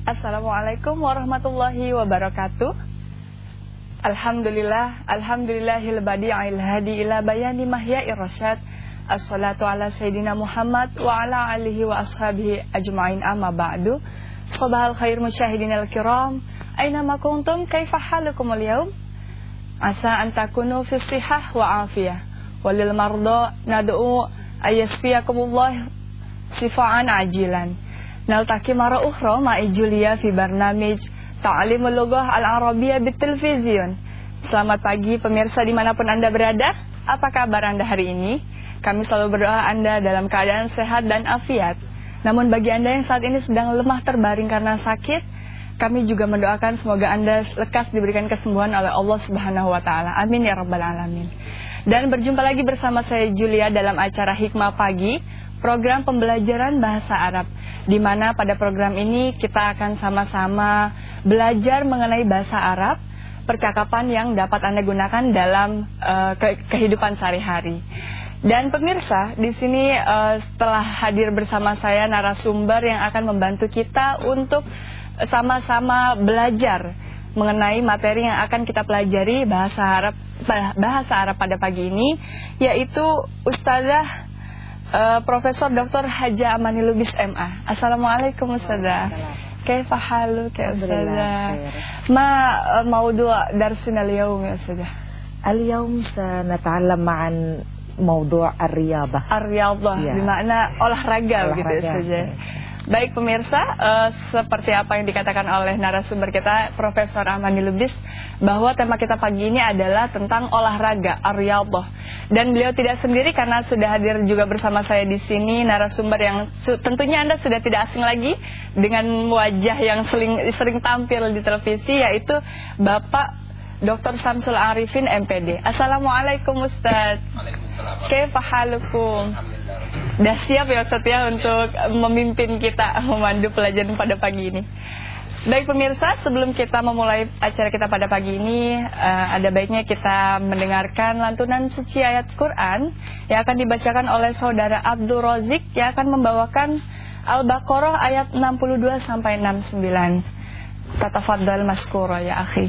Assalamualaikum warahmatullahi wabarakatuh. Alhamdulillah, alhamdulillahil badi'il hadi ila bayani mahya'i rasyad. Assalatu ala sayyidina Muhammad wa ala alihi wa ashabihi ajma'in amma ba'du. Sabahal khair musyahidin al-kiram. Aina ma kuntum kaifa halukum al-yawm? Asa an takunu fi sihah wa afiyah. Walil marda nad'u ayasfiyakumullah sifaan ajilan. Naltaki mara ukhra ma'i Julia fi barnamij Ta'limul Lughah Al-Arabiyah Bitelevisiun Selamat pagi pemirsa di mana pun Anda berada Apa kabar Anda hari ini? Kami selalu berdoa Anda dalam keadaan sehat dan afiat Namun bagi Anda yang saat ini sedang lemah terbaring karena sakit Kami juga mendoakan semoga Anda lekas diberikan kesembuhan oleh Allah Subhanahu wa taala. Amin ya rabbal alamin. Dan berjumpa lagi bersama saya Julia dalam acara Hikmah Pagi, program pembelajaran bahasa Arab di mana pada program ini kita akan sama-sama belajar mengenai bahasa Arab, percakapan yang dapat Anda gunakan dalam uh, ke kehidupan sehari-hari. Dan pemirsa, di sini uh, setelah hadir bersama saya narasumber yang akan membantu kita untuk sama-sama belajar mengenai materi yang akan kita pelajari bahasa Arab bahasa Arab pada pagi ini yaitu Ustazah uh, Profesor Dr. Haja Amani Lubis MA. Assalamualaikum Ustazah. كيف حالك يا أستاذة؟ ما موضوع درسنا اليوم يا أستاذة؟ اليوم سنتعلم عن موضوع الرياضة الرياضة ya. بمعنى olahraga, olahraga begitu ya Ustazah. Baik pemirsa, uh, seperti apa yang dikatakan oleh narasumber kita Profesor Amani Lubis bahwa tema kita pagi ini adalah tentang olahraga Aryallah. Dan beliau tidak sendiri karena sudah hadir juga bersama saya di sini narasumber yang tentunya Anda sudah tidak asing lagi dengan wajah yang sering, sering tampil di televisi yaitu Bapak Dr. Samsul Arifin MPD. Assalamualaikum Ustaz. Waalaikumsalam. Kefahalukum. Dah siap ya Ustaz ya untuk memimpin kita memandu pelajaran pada pagi ini. Baik pemirsa, sebelum kita memulai acara kita pada pagi ini, uh, ada baiknya kita mendengarkan lantunan suci ayat Quran yang akan dibacakan oleh saudara Abdul Rozik yang akan membawakan Al-Baqarah ayat 62 sampai 69. Tatafadhal maskura ya akhi.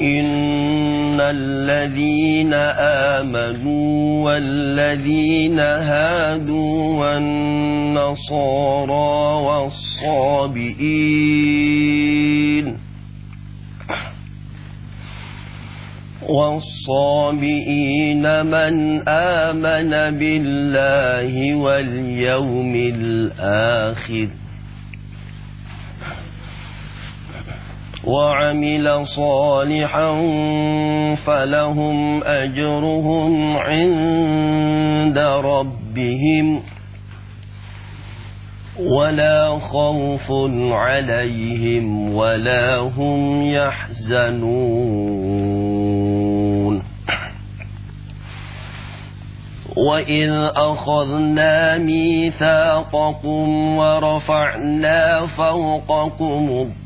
إن الذين آمنوا والذين هادوا والنصارى والصابئين والصابئين من آمن بالله واليوم الآخر وعمل صالحا فلهم أجرهم عند ربهم ولا خوف عليهم ولا هم يحزنون. وإذ أخذنا ميثاقكم ورفعنا فوقكم الطور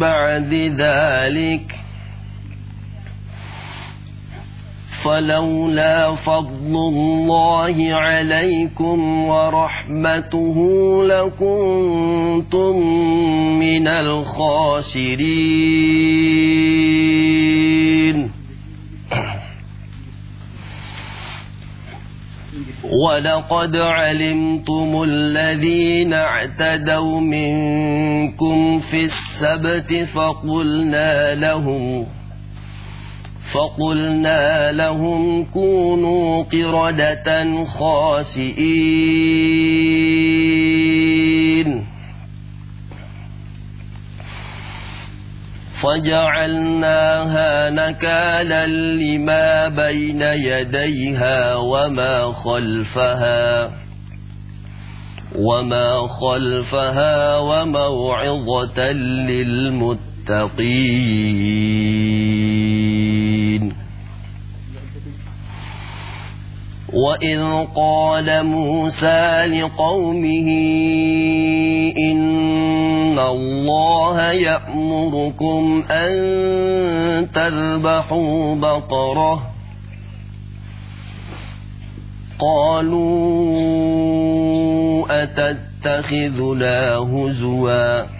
بعد ذلك فلولا فضل الله عليكم ورحمته لكنتم من الخاسرين ولقد علمتم الذين اعتدوا منكم في السبت فقلنا لهم فقلنا لهم كونوا قردة خاسئين فجعلناها نكالا لما بين يديها وما خلفها وما خلفها وموعظة للمتقين. وإذ قال موسى لقومه إن الله يأمركم أن تذبحوا بقرة قالوا أتتخذنا هزوا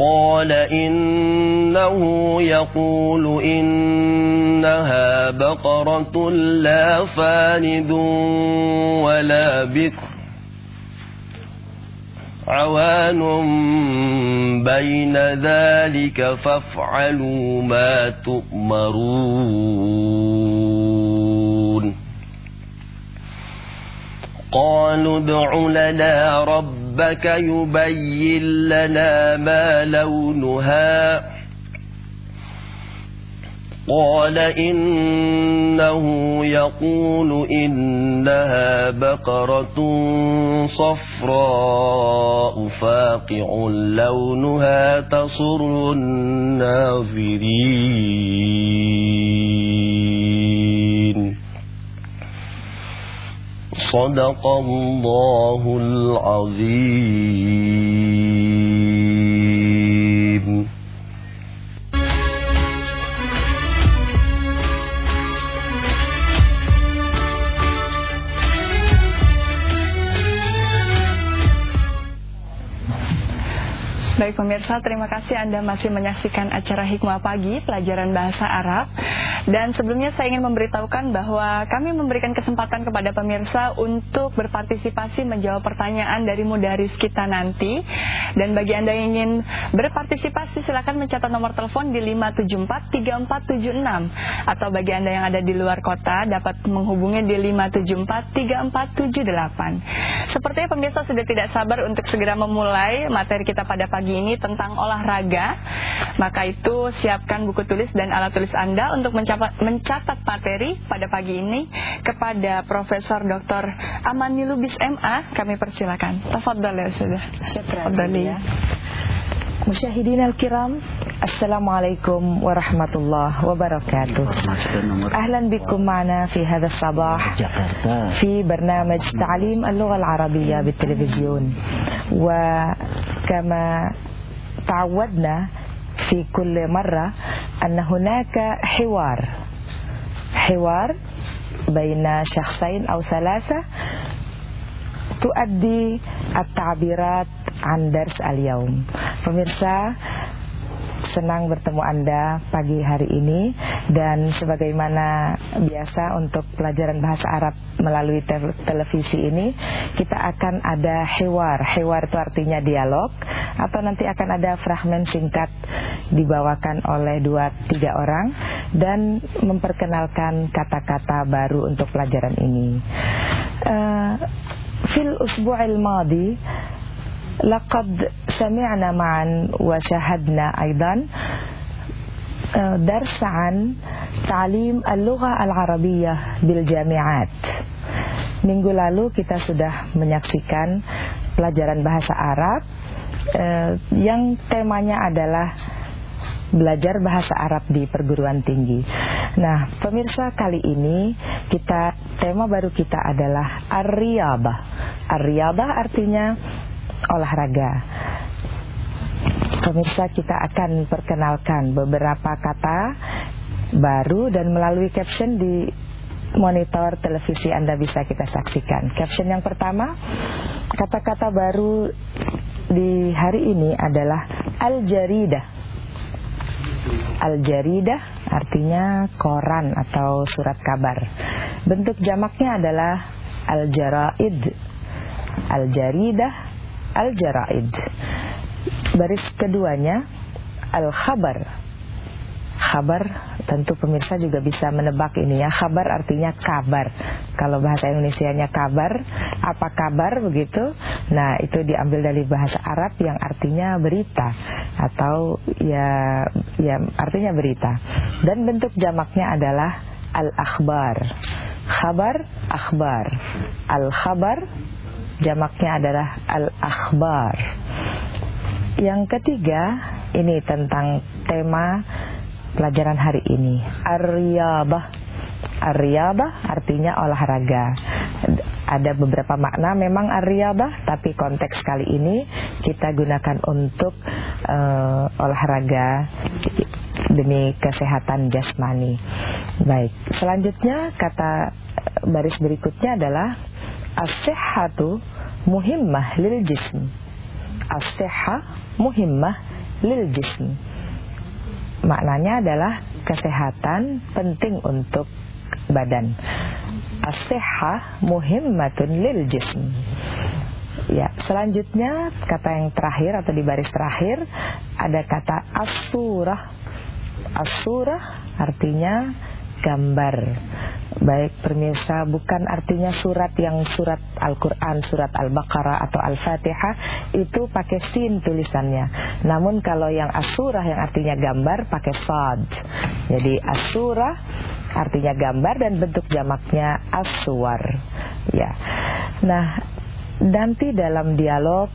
قال إنه يقول إنها بقرة لا فاند ولا بكر عوان بين ذلك فافعلوا ما تؤمرون قالوا ادع لنا ربك يبين لنا ما لونها. قال إنه يقول إنها بقرة صفراء فاقع لونها تسر الناظرين. صدق الله العظيم. Pemirsa, terima kasih Anda masih menyaksikan acara Hikmah Pagi, pelajaran bahasa Arab. Dan sebelumnya saya ingin memberitahukan bahwa kami memberikan kesempatan kepada pemirsa untuk berpartisipasi menjawab pertanyaan dari mudaris kita nanti. Dan bagi Anda yang ingin berpartisipasi silakan mencatat nomor telepon di 574-3476. Atau bagi Anda yang ada di luar kota dapat menghubungi di 574-3478. Sepertinya pemirsa sudah tidak sabar untuk segera memulai materi kita pada pagi ini tentang olahraga. Maka itu siapkan buku tulis dan alat tulis Anda untuk mencapai mencatat materi pada pagi ini kepada Profesor Dr. Amani Lubis MA. Kami persilakan. Tafadhal ya sudah. Syukran. Tafadhali. مشاهدينا الكرام السلام عليكم ورحمة الله وبركاته أهلا بكم معنا في هذا الصباح في برنامج تعليم اللغة العربية بالتلفزيون وكما تعودنا في كل مرة أن هناك حوار. حوار بين شخصين أو ثلاثة تؤدي التعبيرات عن درس اليوم. Pemirsa senang bertemu Anda pagi hari ini dan sebagaimana biasa untuk pelajaran bahasa Arab melalui te televisi ini kita akan ada hewar. Hewar itu artinya dialog atau nanti akan ada fragmen singkat dibawakan oleh dua tiga orang dan memperkenalkan kata-kata baru untuk pelajaran ini. Uh, fil usbu'il madi laqad سمعنا معا وشاهدنا أيضا درس عن تعليم اللغة العربية بالجامعات Minggu lalu kita sudah menyaksikan pelajaran bahasa Arab eh, yang temanya adalah belajar bahasa Arab di perguruan tinggi. Nah, pemirsa kali ini kita tema baru kita adalah ar-riyabah. Ar-riyabah artinya olahraga. Pemirsa kita akan perkenalkan beberapa kata baru dan melalui caption di monitor televisi Anda bisa kita saksikan. Caption yang pertama, kata-kata baru di hari ini adalah al-jaridah. Al-jaridah artinya koran atau surat kabar. Bentuk jamaknya adalah al-jaraid. Al-jaridah, al-jaraid. Baris keduanya al-khabar. Khabar tentu pemirsa juga bisa menebak ini ya. Khabar artinya kabar. Kalau bahasa Indonesia-nya kabar Apa kabar begitu? Nah itu diambil dari bahasa Arab yang artinya berita. Atau ya, ya artinya berita. Dan bentuk jamaknya adalah Al-akhbar. Khabar, akhbar. Al-khabar Jamaknya adalah Al-akhbar. Yang ketiga Ini tentang tema pelajaran hari ini. Ar-riyabah. Ar-riyabah artinya olahraga. Ada beberapa makna memang ar-riyabah Tapi konteks kali ini kita gunakan untuk uh, olahraga Demi kesehatan jasmani. Baik, selanjutnya kata baris berikutnya adalah As-sihhatu muhimmah lil jism As-sihha muhimmah lil jism maknanya adalah kesehatan penting untuk badan. As-sihhah muhimmatun lil jism. Ya, selanjutnya kata yang terakhir atau di baris terakhir ada kata as-surah. As-surah artinya gambar. Baik pemirsa, bukan artinya surat yang surat Al-Quran, surat Al-Baqarah atau Al-Fatihah itu pakai sin tulisannya. Namun kalau yang asurah yang artinya gambar pakai sad. Jadi asurah artinya gambar dan bentuk jamaknya aswar. Ya. Nah, nanti dalam dialog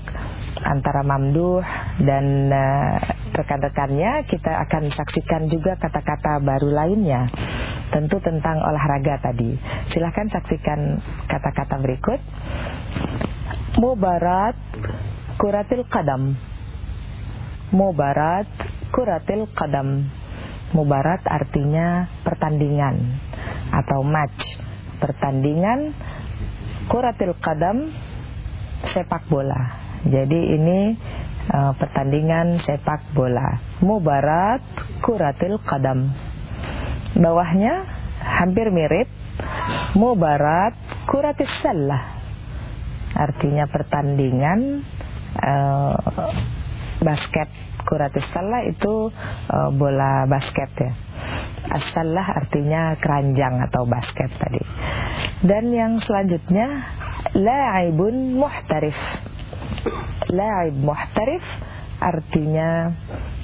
antara Mamduh dan uh, rekan-rekannya kita akan saksikan juga kata-kata baru lainnya. Tentu tentang olahraga tadi. Silahkan saksikan kata-kata berikut. Mubarat kuratil qadam. Mubarat kuratil qadam. Mubarat artinya pertandingan atau match. Pertandingan kuratil qadam sepak bola jadi ini uh, pertandingan sepak bola. Mubarat kuratil qadam. Bawahnya hampir mirip. Mubarat kuratil salah. Artinya pertandingan uh, basket kuratil salah itu uh, bola basket ya. Asalah artinya keranjang atau basket tadi. Dan yang selanjutnya la'ibun muhtarif La'ib muhtarif artinya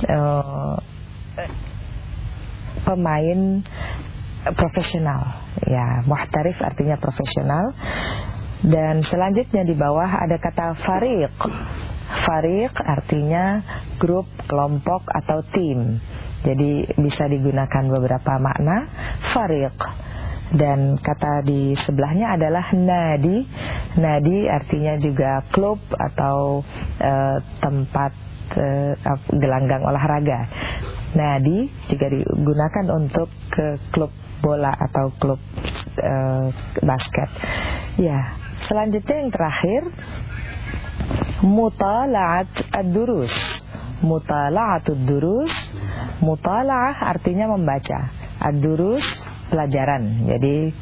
uh, pemain profesional. Ya, muhtarif artinya profesional. Dan selanjutnya di bawah ada kata fariq. Fariq artinya grup, kelompok atau tim. Jadi bisa digunakan beberapa makna. Fariq dan kata di sebelahnya adalah nadi. Nadi artinya juga klub atau uh, tempat uh, gelanggang olahraga. Nadi juga digunakan untuk ke klub bola atau klub uh, basket. Ya, selanjutnya yang terakhir mutala'at ad-durus. Mutala'atud durus. Mutala'ah artinya membaca. Ad-durus pelajaran. Jadi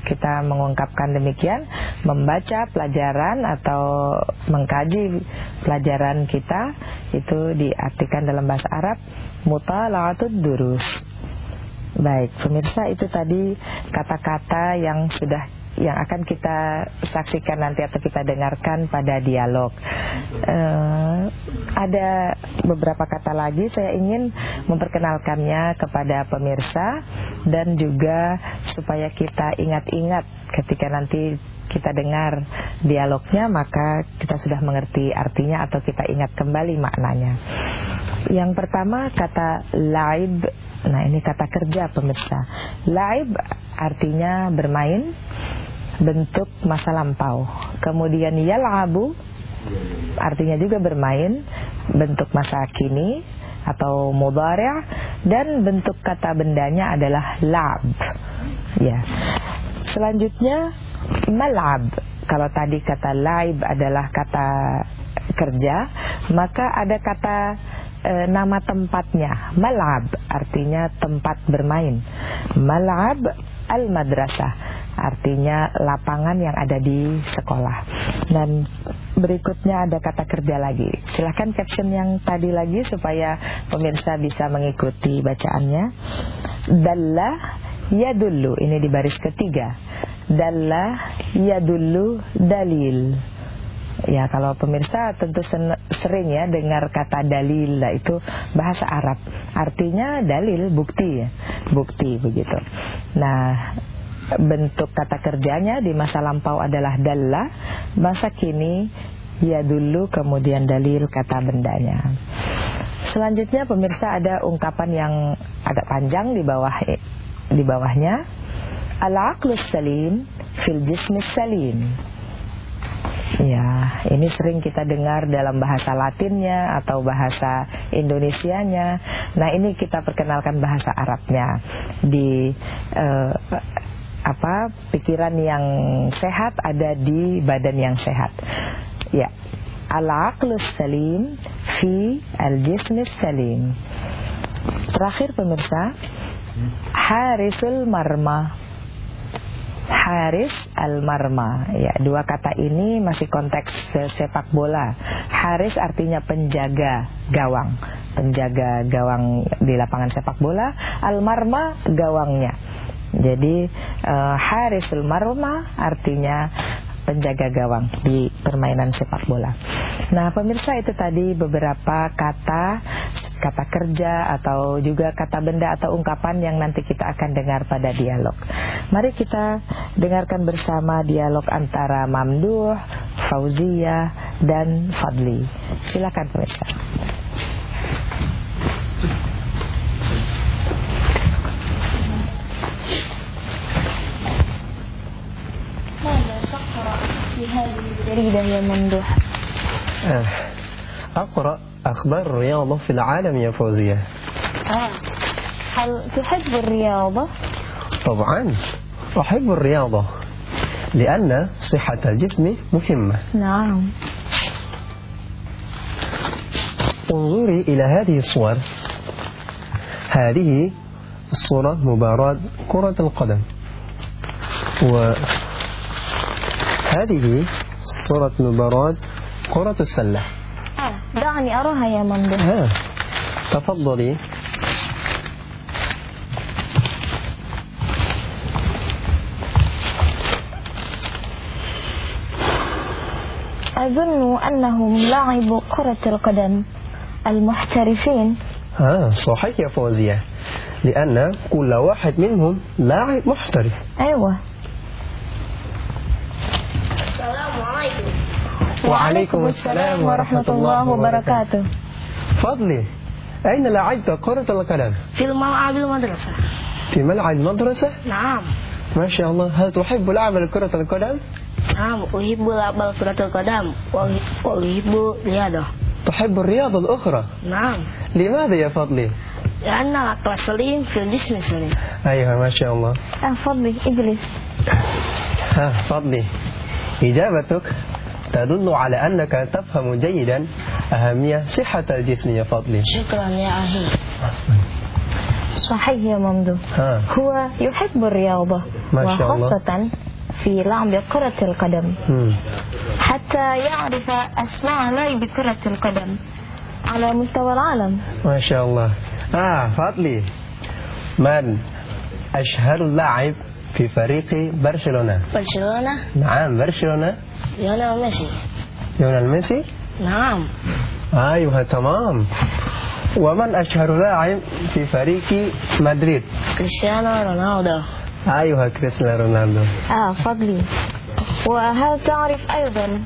kita mengungkapkan demikian membaca pelajaran atau mengkaji pelajaran kita itu diartikan dalam bahasa Arab mutala'atud durus. Baik, pemirsa itu tadi kata-kata yang sudah yang akan kita saksikan nanti atau kita dengarkan pada dialog. Uh, ada beberapa kata lagi saya ingin memperkenalkannya kepada pemirsa dan juga supaya kita ingat-ingat ketika nanti kita dengar dialognya maka kita sudah mengerti artinya atau kita ingat kembali maknanya. Yang pertama kata laib Nah ini kata kerja pemirsa Laib artinya bermain bentuk masa lampau. Kemudian yal'abu artinya juga bermain bentuk masa kini atau mudhari' dan bentuk kata bendanya adalah lab. Ya. Selanjutnya mal'ab. Kalau tadi kata laib adalah kata kerja, maka ada kata e, nama tempatnya, mal'ab artinya tempat bermain. Mal'ab al-madrasah artinya lapangan yang ada di sekolah. Dan berikutnya ada kata kerja lagi. Silahkan caption yang tadi lagi supaya pemirsa bisa mengikuti bacaannya. Dalla ya dulu ini di baris ketiga. Dalla ya dulu dalil. Ya kalau pemirsa tentu sering ya dengar kata dalil lah itu bahasa Arab artinya dalil bukti ya bukti begitu. Nah bentuk kata kerjanya di masa lampau adalah dalla masa kini ya dulu kemudian dalil kata bendanya. Selanjutnya pemirsa ada ungkapan yang agak panjang di bawah di bawahnya al-aqlus salim fil jismis salim Ya, ini sering kita dengar dalam bahasa Latinnya atau bahasa Indonesianya. Nah, ini kita perkenalkan bahasa Arabnya di uh, apa pikiran yang sehat ada di badan yang sehat. Ya, al-aqlus salim fi al-jismis salim. Terakhir pemirsa, harisul marma Haris Al-Marma. Ya dua kata ini masih konteks sepak bola. Haris artinya penjaga gawang. Penjaga gawang di lapangan sepak bola Al-Marma gawangnya. Jadi uh, Haris Al-Marma artinya penjaga gawang di permainan sepak bola. Nah, pemirsa itu tadi beberapa kata kata kerja atau juga kata benda atau ungkapan yang nanti kita akan dengar pada dialog. Mari kita dengarkan bersama dialog antara Mamduh, Fauzia dan Fadli. Silakan pemirsa. هذه الجريدة يا ممدوح أقرأ أخبار الرياضة في العالم يا فوزية. آه. هل تحب الرياضة؟ طبعا. أحب الرياضة لأن صحة الجسم مهمة. نعم. انظري إلى هذه الصور. هذه الصورة مباراة كرة القدم. و هذه صورة مباراة كرة السلة. آه دعني أراها يا ممدوح آه. تفضلي. أظن أنهم لعبوا كرة القدم. المحترفين. آه صحيح يا فوزية لأن كل واحد منهم لاعب محترف. أيوة. وعليكم السلام ورحمة الله وبركاته. فضلي أين لعبت كرة القدم؟ في الملعب المدرسة. في ملعب المدرسة؟ نعم. ما شاء الله. هل تحب لعب كرة القدم؟ نعم أحب لعب كرة القدم. وأحب الرياضة. تحب الرياضة الأخرى؟ نعم. لماذا يا فضلي؟ لأن العقل سليم في الجسم سليم. أيوة ما شاء الله. آه فضلي إجلس. ها فضلي. إجابتك؟ تدل على أنك تفهم جيدا أهمية صحة الجسم يا فضلي. شكرا يا أخي صحيح يا ممدوح. ها. هو يحب الرياضة ما شاء الله. وخاصة في لعب كرة القدم. مم. حتى يعرف أسماء لاعب كرة القدم على مستوى العالم. ما شاء الله. آه فضلي. من أشهر لاعب في فريق برشلونة. برشلونة؟ نعم برشلونة. ليونيل ميسي. ليونيل ميسي؟ نعم. أيوة تمام. ومن أشهر لاعب في فريق مدريد؟ كريستيانو رونالدو. أيوة كريستيانو رونالدو. آه فضلي. وهل تعرف أيضا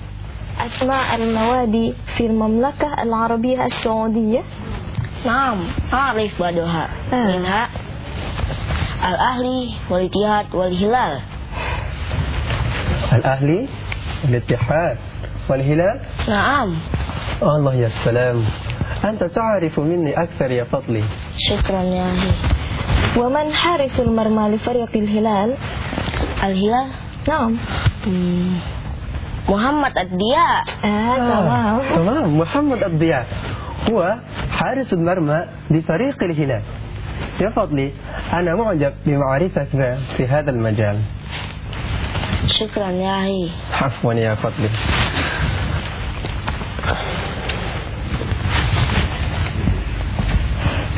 أسماء النوادي في المملكة العربية السعودية؟ نعم أعرف بعضها. آه. منها الأهلي والاتحاد والهلال الأهلي الاتحاد والهلال نعم الله يا سلام أنت تعرف مني أكثر يا فضلي شكرا يا أخي ومن حارس المرمى لفريق الهلال؟ الهلال نعم مم. محمد الضياء آه تمام تمام محمد الضياء هو حارس المرمى لفريق الهلال يا فضلي أنا معجب بمعرفتك في هذا المجال. شكرا يا أخي. عفوا يا فضلي.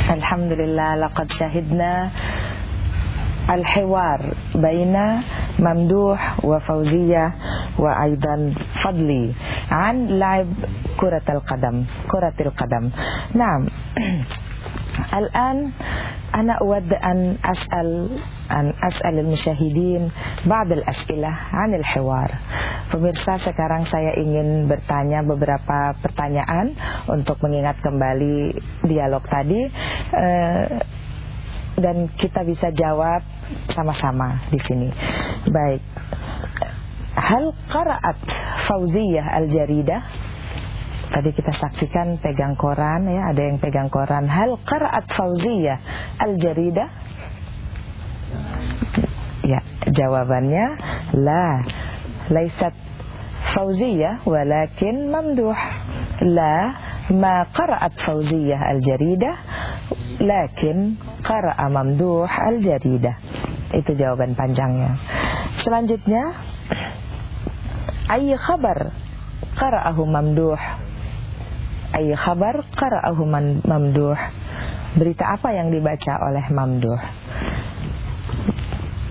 Alhamdulillah laqad syahidna الحوار بين ممدوح وفوزية وأيضا فضلي عن لعب كرة القدم كرة القدم. نعم. الآن أنا أود أن أسأل أن أسأل المشاهدين بعض الأسئلة عن الحوار Pemirsa sekarang saya ingin bertanya beberapa pertanyaan Untuk mengingat kembali dialog tadi eh, Dan kita bisa jawab sama-sama di sini Baik Hal qaraat Fauziyah al-Jaridah Tadi kita saksikan pegang koran ya, ada yang pegang koran. Hal qaraat Fauziyah al-Jaridah? Ya, jawabannya la. Laisat Fauziyah walakin mamduh. La ma qaraat Fauziyah al-Jaridah lakin qara'a mamduh al-Jaridah. Itu jawaban panjangnya. Selanjutnya Ayy khabar qara'ahu mamduh ay khabar qara'ahu mamduh. Berita apa yang dibaca oleh mamduh?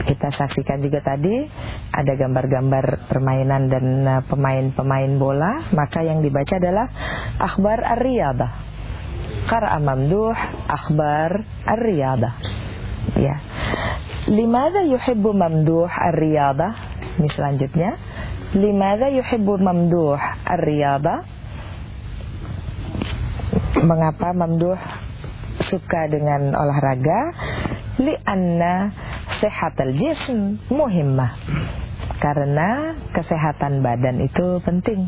Kita saksikan juga tadi ada gambar-gambar permainan dan uh, pemain-pemain bola, maka yang dibaca adalah akhbar ar-riyadah. Qara'a mamduh akhbar ar-riyadah. Ya. Limadha yuhibbu mamduh ar-riyadah? Ini selanjutnya. Limadha yuhibbu mamduh ar-riyadah? Mengapa Mamduh suka dengan olahraga? Lianna sehatal jism muhimmah. Karena kesehatan badan itu penting.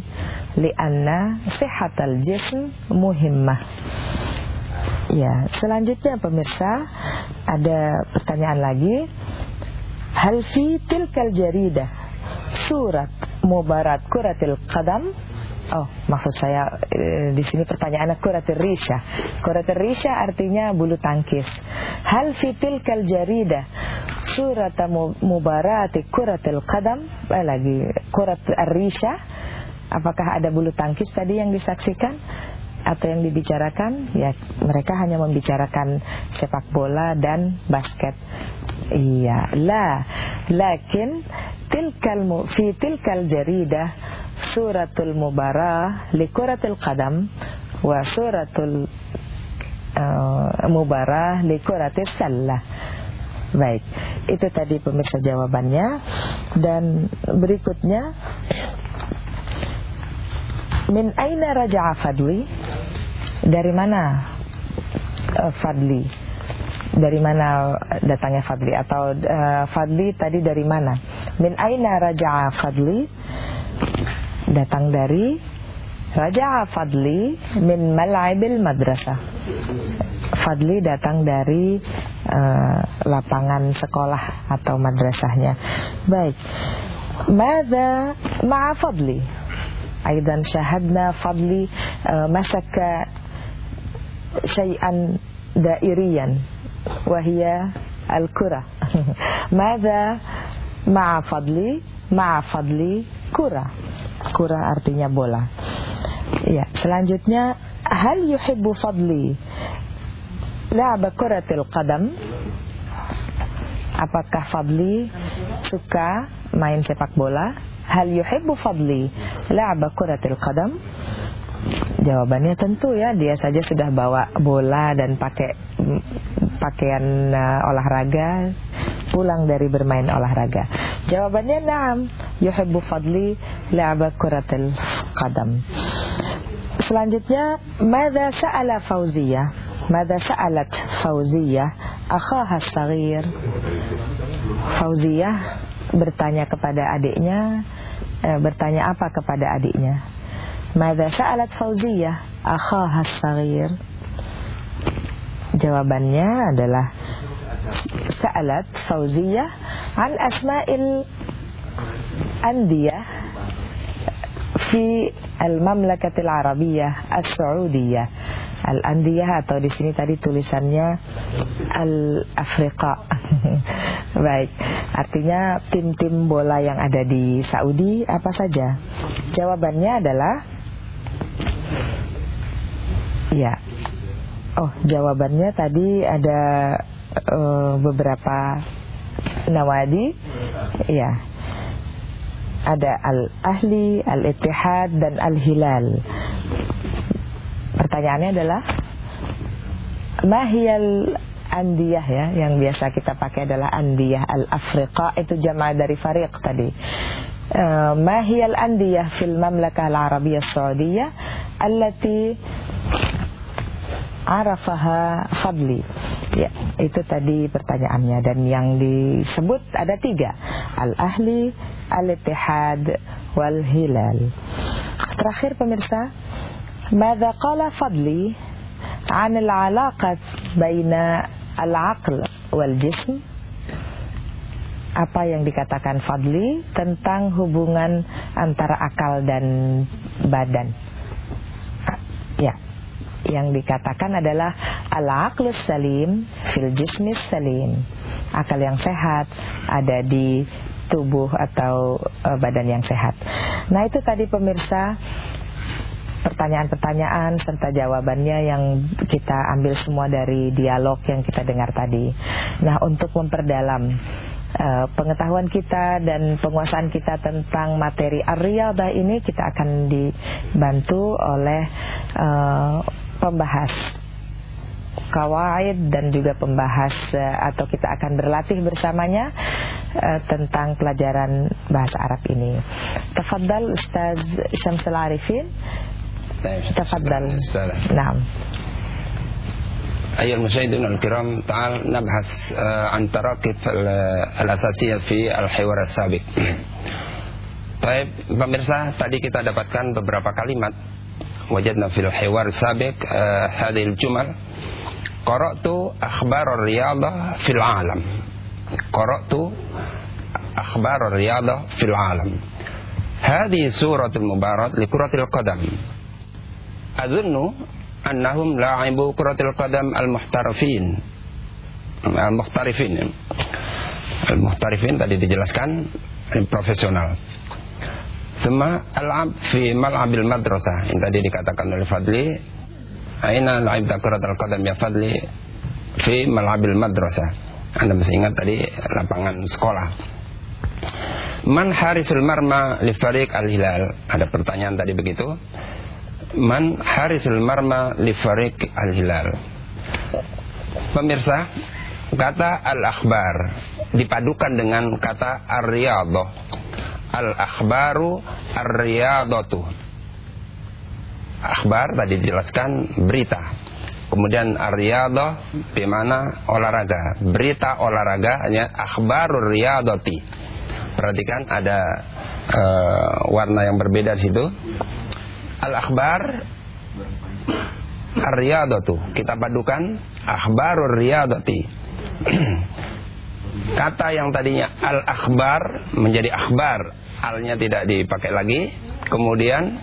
Lianna sehatal jism muhimmah. Ya, selanjutnya pemirsa ada pertanyaan lagi. Hal fi tilkal jaridah surat mubarat kuratil qadam Oh, maksud saya e, di sini pertanyaannya kuratir risha. Kuratir risha artinya bulu tangkis. Hal fitil kal jarida? Surat mubarati kuratil qadam? Eh, lagi kurat risha. Apakah ada bulu tangkis tadi yang disaksikan? Atau yang dibicarakan? Ya mereka hanya membicarakan sepak bola dan basket. Iya la lakin tilkal fi tilkal jaridah suratul mubarah likuratil qadam wa suratul uh, mubarah likuratil sallah. Baik, itu tadi pemirsa jawabannya. Dan berikutnya Min aina raja'a Fadli? Dari mana uh, Fadli? Dari mana datangnya Fadli? Atau uh, Fadli tadi dari mana? Min aina raja'a Fadli datang dari Raja Fadli min Malaibil Madrasah. Fadli datang dari uh, lapangan sekolah atau madrasahnya. Baik. Mada ma'a Fadli? Aidan syahadna Fadli uh, masaka syai'an dairiyan wahia al-kura. Mada ma'a Fadli? Ma'a Fadli kura Kura artinya bola. Ya, selanjutnya hal yuhibbu fadli la'ba kuratil qadam? Apakah Fadli suka main sepak bola? Hal yuhibbu Fadli la'ba kuratil qadam? Jawabannya tentu ya, dia saja sudah bawa bola dan pakai pakaian uh, olahraga pulang dari bermain olahraga. Jawabannya na'am, yuhibbu Fadli la'ba kuratil qadam. Selanjutnya, mada sa'ala Fauziyah? Mada sa'alat Fauziyah akhaha saghir? Fauziyah bertanya kepada adiknya, eh, bertanya apa kepada adiknya? Mada sa'alat Fauziyah akhaha saghir? Jawabannya adalah Sa'alat Fauziyah an asma'il andiyah fi al-Mamlakatil Arabiyah As-Saudiyah Al-Andiyah atau di sini tadi tulisannya Al-Afrika. Baik, artinya tim-tim bola yang ada di Saudi apa saja? Jawabannya adalah Ya. Oh, jawabannya tadi ada uh, beberapa nawadi. Ya. Ada Al-Ahli, Al-Ittihad dan Al-Hilal. Pertanyaannya adalah Mahiyal andiyah ya yang biasa kita pakai adalah andiyah al-afriqa itu jamaah dari fariq tadi. Uh, mahiyal andiyah fil mamlakah al-arabiyyah saudiyah allati arafaha fadli ya itu tadi pertanyaannya dan yang disebut ada tiga al ahli al ittihad wal hilal terakhir pemirsa ماذا قال فضلي عن العلاقة بين العقل والجسم apa yang dikatakan Fadli tentang hubungan antara akal dan badan. Ya, yang dikatakan adalah al-aqlus salim fil jismis salim. Akal yang sehat ada di tubuh atau uh, badan yang sehat. Nah, itu tadi pemirsa pertanyaan-pertanyaan serta jawabannya yang kita ambil semua dari dialog yang kita dengar tadi. Nah, untuk memperdalam uh, pengetahuan kita dan penguasaan kita tentang materi ar ini kita akan dibantu oleh uh, pembahas kawaid dan juga pembahas uh, atau kita akan berlatih bersamanya uh, tentang pelajaran bahasa Arab ini. Tafadhal Ustaz Syamsul Arifin. تفضل نعم أيها المشاهدون الكرام تعال نبحث عن تراكب الأساسية في الحوار السابق Baik, pemirsa, tadi kita dapatkan beberapa kalimat wajadna fil hiwar sabiq uh, hadhil jumal qara'tu akhbar ar-riyadah fil alam qara'tu akhbar ar-riyadah fil alam hadhihi suratul mubarak li kuratil qadam adunnu annahum la'ibu kuratil qadam al-muhtarifin al-muhtarifin al-muhtarifin tadi dijelaskan profesional Semua al-ab fi mal'abil madrasah. Yang tadi dikatakan oleh Fadli Aina la'ib kurat al-qadam ya Fadli fi mal'abil madrasah. Anda masih ingat tadi lapangan sekolah. Man harisul marma li fariq al-hilal. Ada pertanyaan tadi begitu. Man harisul marma li fariq al-hilal. Pemirsa Kata al-akhbar Dipadukan dengan kata ar-riyadah Al-akhbaru ar-riyadatu. Akhbar tadi dijelaskan berita. Kemudian ar-riyadah Bagaimana olahraga? Berita olahraga hanya akhbarur riyadati. Perhatikan ada uh, warna yang berbeda di situ. Al-akhbar Ar-riyadatu. Kita padukan Akhbarur riyadati Kata yang tadinya al-akhbar menjadi akhbar, alnya tidak dipakai lagi. Kemudian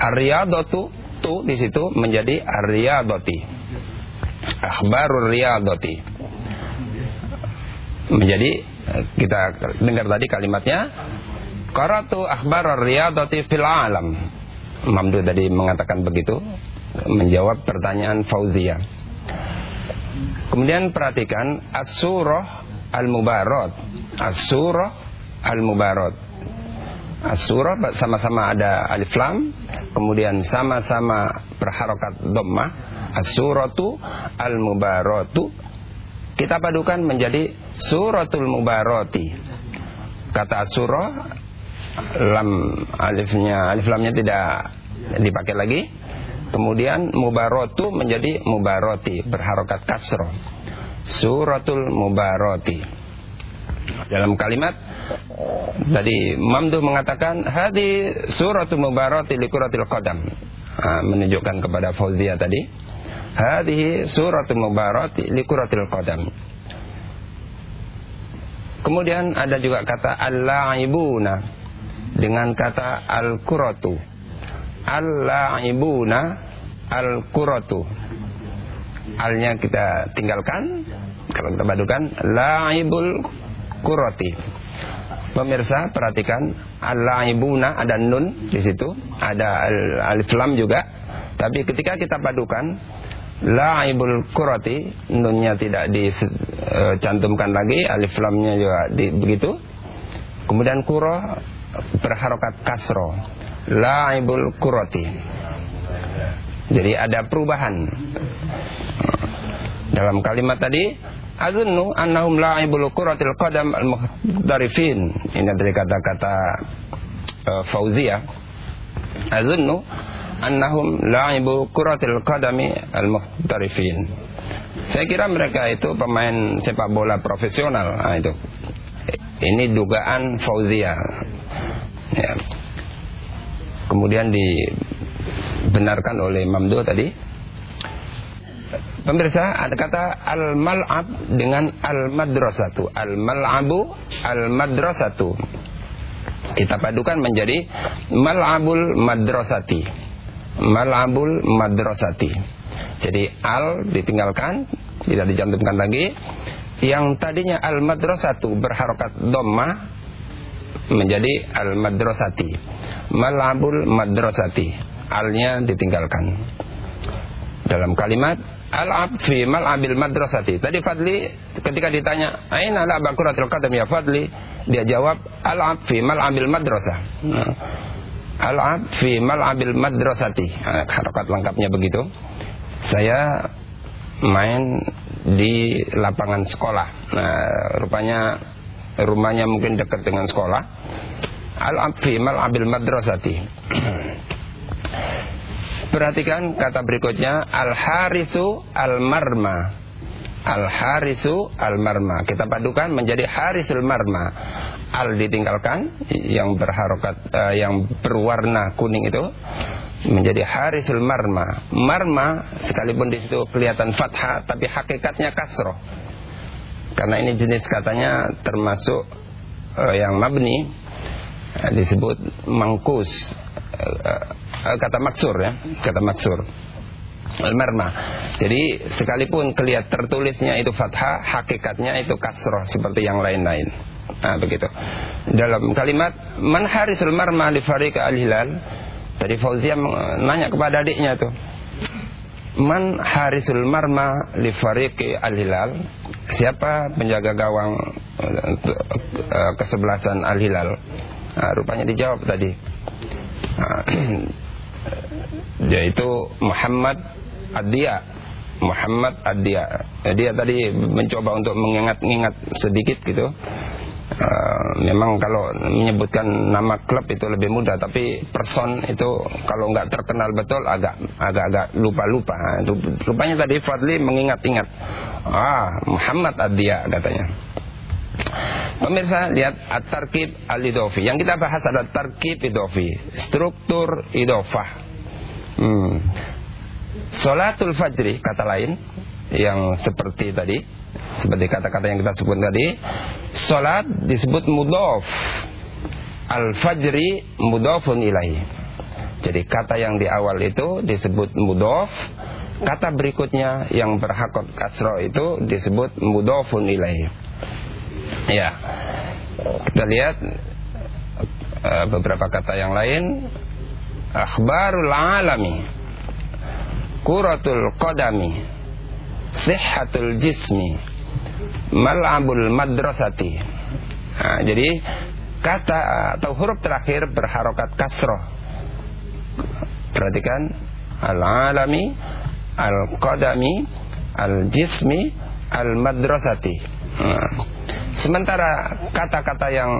ar-riyadatu tu di situ menjadi ar-riyadati. Akhbarur riyadati. Menjadi kita dengar tadi kalimatnya qaratu akhbar riyadati fil alam. Mamdu tadi mengatakan begitu menjawab pertanyaan Fauzia. Kemudian perhatikan as-surah al-mubarat as-surah al-mubarat as-surah sama-sama ada alif lam kemudian sama-sama berharokat dhammah. As-suratu al-mubaratu. Kita padukan menjadi suratul mubarati kata surah lam alifnya alif lamnya tidak dipakai lagi. Kemudian mubaratu menjadi mubarati berharokat kasroh suratul mubarati. Dalam kalimat tadi Mamduh mengatakan hadi suratul mubarati likuratil qadam. Menunjukkan kepada Fauzia tadi hadi suratul mubarati likuratil qadam. Kemudian ada juga kata al-laibuna. Dengan kata al-kuratu al-la'ibuna al-kuratu. Alnya kita tinggalkan. Kalau kita padukan la'ibul kurati. Pemirsa perhatikan al-la'ibuna ada nun di situ, ada al- alif lam juga. Tapi ketika kita padukan la'ibul kurati nunnya tidak dicantumkan lagi, alif lamnya juga di, begitu. Kemudian kuro berharokat kasro. La'ibul kurati. Jadi ada perubahan. Dalam kalimat tadi Azunnu annahum la'ibul kuratil qadam al-muhtarifin. Ini dari kata-kata uh, Fauzia. Azunnu annahum la'ibu kuratil qadami al-muhtarifin. Saya kira mereka itu pemain sepak bola profesional. Nah, itu. Ini dugaan Fauzia. Ya. Kemudian dibenarkan oleh Mamdu tadi. Pemirsa ada kata al-mal'ab dengan al-madrasatu. Al-mal'abu al-madrasatu. Kita padukan menjadi mal'abul madrasati. Mal'abul madrasati. Jadi al ditinggalkan, tidak dicantumkan lagi. Yang tadinya al-madrasatu berharokat dhammah menjadi al-madrasati. Mal'abul madrasati. Alnya ditinggalkan. Dalam kalimat Al-ab fi mal'abil madrasati. Tadi Fadli ketika ditanya, "Aina la bakuratul qadam ya Fadli?" Dia jawab, "Al-ab fi mal'abil madrasah." Nah, Al-ab fi mal'abil madrasati. Harokat lengkapnya begitu. Saya main di lapangan sekolah. Nah, rupanya rumahnya mungkin dekat dengan sekolah. Al-ab fi mal'abil madrasati. Perhatikan kata berikutnya Al-Harisu Al-Marma. Al-Harisu Al-Marma. Kita padukan menjadi Harisul Marma. Al ditinggalkan Yang berharokat uh, Yang berwarna kuning itu Menjadi Harisul Marma. Marma sekalipun di situ kelihatan fathah Tapi hakikatnya kasroh. Karena ini jenis katanya Termasuk uh, yang mabni uh, Disebut mangkus. Uh, kata maksur ya, kata maksur. Al-marma. Jadi sekalipun kelihatan tertulisnya itu fathah, hakikatnya itu kasroh seperti yang lain-lain. Nah, begitu. Dalam kalimat man harisul marma li fariq al-hilal. Tadi Fauzia nanya kepada adiknya tuh. Man harisul marma li fariq al-hilal. Siapa penjaga gawang uh, kesebelasan al-hilal? Nah, rupanya dijawab tadi. Yaitu Muhammad Adia. Muhammad Adia. Dia tadi mencoba untuk mengingat-ingat sedikit gitu. Uh, memang kalau menyebutkan nama klub itu lebih mudah tapi person itu kalau nggak terkenal betul agak agak-agak lupa-lupa. Rupanya tadi Fadli mengingat-ingat. Ah Muhammad Adia katanya. Pemirsa lihat at-tarkib al-idofi Yang kita bahas ada tarkib idofi Struktur idofah hmm. Salatul fajri kata lain Yang seperti tadi Seperti kata-kata yang kita sebut tadi Salat disebut mudof Al-fajri mudofun ilahi Jadi kata yang di awal itu disebut mudof Kata berikutnya yang berhakot kasro itu disebut mudofun ilahi Ya. Kita lihat uh, beberapa kata yang lain. Akhbarul alami. Kuratul qadami. Sihhatul jismi. Mal'abul madrasati. Nah, jadi kata atau huruf terakhir berharokat kasroh. Perhatikan al-alami, al-qadami, al-jismi, al-madrasati. Nah, Sementara kata-kata yang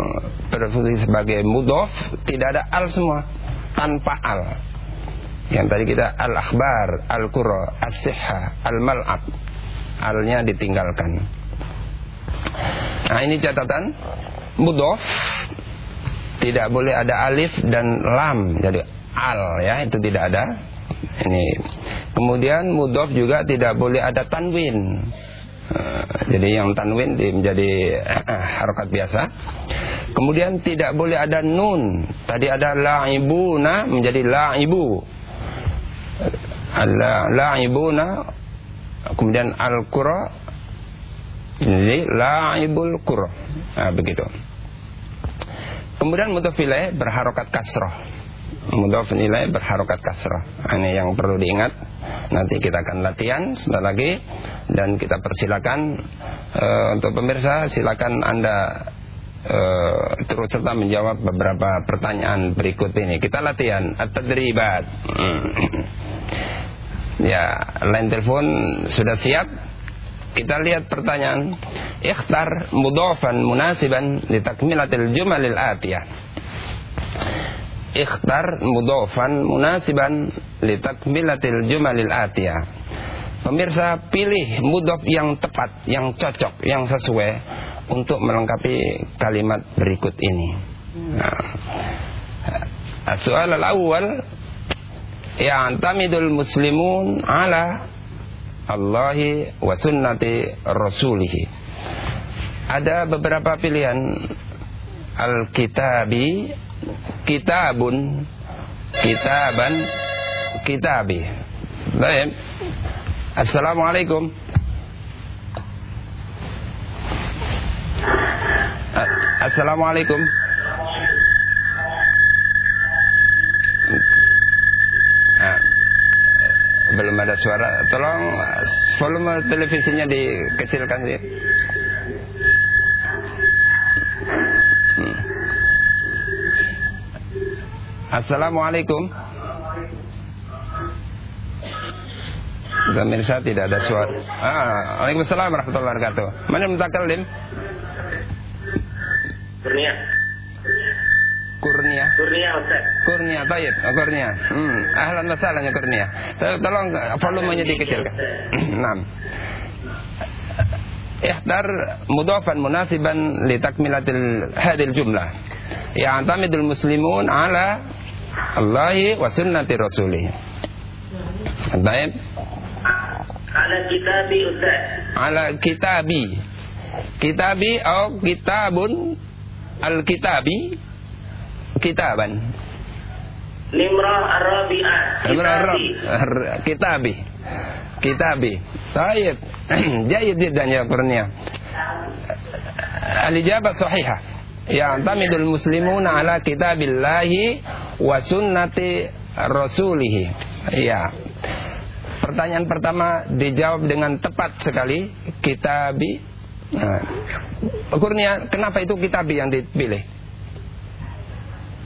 berfungsi sebagai mudof tidak ada al semua, tanpa al. Yang tadi kita al-akhbar, al-qura, as-sihha, al-mal'ab. Alnya ditinggalkan. Nah, ini catatan mudof tidak boleh ada alif dan lam. Jadi al ya, itu tidak ada. Ini. Kemudian mudof juga tidak boleh ada tanwin. Eh, jadi yang tanwin menjadi uh, harokat biasa. Kemudian tidak boleh ada nun. Tadi ada la'ibuna menjadi la'ibu. La la'ibuna kemudian al-qura jadi la'ibul qura. Nah, begitu. Kemudian mudhaf ilaih berharokat kasroh. Mudhaf ilaih berharokat kasroh. Ini yang perlu diingat. Nanti kita akan latihan sebentar lagi dan kita persilakan uh, untuk pemirsa silakan Anda uh, turut serta menjawab beberapa pertanyaan berikut ini. Kita latihan at-tadribat. ya, line telepon sudah siap. Kita lihat pertanyaan. Ikhtar mudhafan munasiban li takmilatil jumalil atiyah. Ikhtar mudhafan munasiban li takmilatil jumalil atiyah. Pemirsa pilih mudhaf yang tepat, yang cocok, yang sesuai untuk melengkapi kalimat berikut ini. Nah, As-soal al-awwal ya'tamidul muslimun ala Allahi wa sunnati rasulihi. Ada beberapa pilihan al-kitabi, kitabun, kitaban, kitabi. Baik. Assalamualaikum. Assalamualaikum. Belum ada suara. Tolong volume televisinya dikecilkan sedikit. Assalamualaikum. Pemirsa tidak ada suara. Ah, Waalaikumsalam warahmatullahi wabarakatuh. Mana mutakallim? Kurnia. Kurnia. Kurnia Ustaz. Kurnia, baik, oh, Kurnia. Hmm, ahlan wa sahlan ya Kurnia. Tol- Tolong volumenya dikecilkan. Naam. Ihdar mudhafan munasiban li takmilatil hadil jumlah. Ya'tamidul muslimun ala Allahi wa sunnati rasulih. Baik. Ala kitabi Ustaz. Ala kitabi. Kitabi atau kitabun al-kitabi kitaban. Limrah Ar-Rabi'ah. Ar-Rab. Kitabi. Ar- Kitabi. Kitabi. Taib. Jayid jiddan ya Kurnia. Al-ijabah sahihah. Ya'tamidul muslimuna ala kitabillahi wa sunnati rasulihi. Ya. Pertanyaan pertama dijawab dengan tepat sekali. Kitabi. Nah. Kurnia, kenapa itu kitabi yang dipilih?